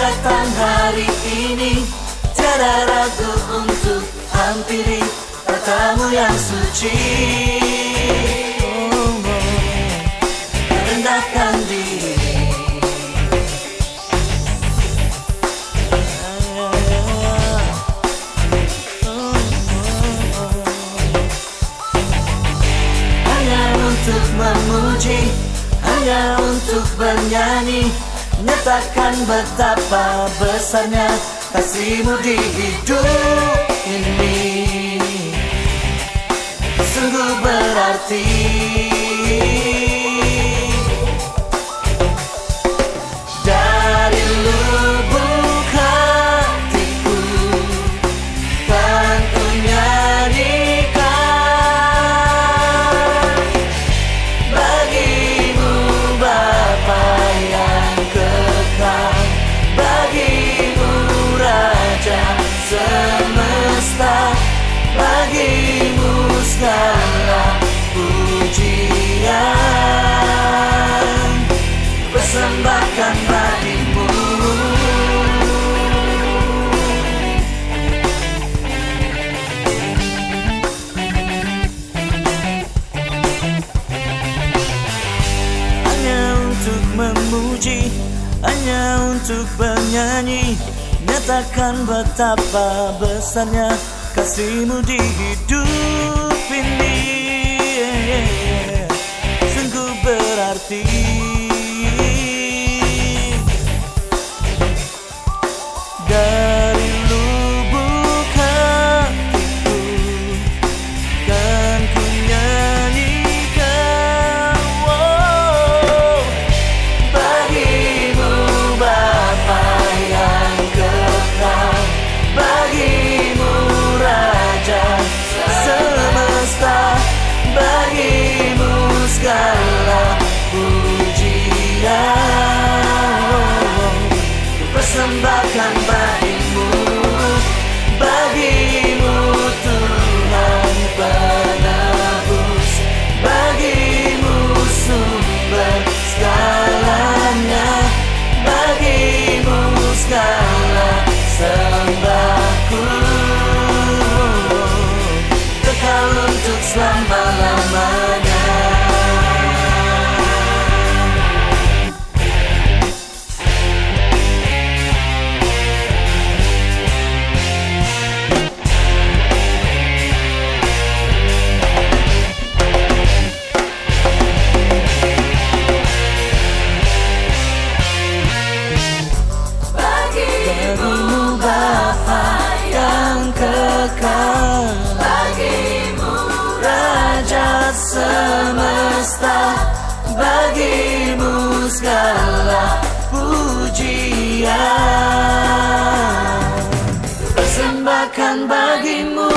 datang hari ini. Tiada ragu untuk hampiri Tatamu yang suci. Rendahkan diri. Hanya untuk memuji Hanya untuk bernyanyi. Nyatakan betapa besarnya kasihmu di hidup ini. Sungguh berarti memuji Hanya untuk bernyanyi. Nyatakan betapa besarnya Kasihmu di hidup semesta bagimu segala pujian. Persembahkan bagimu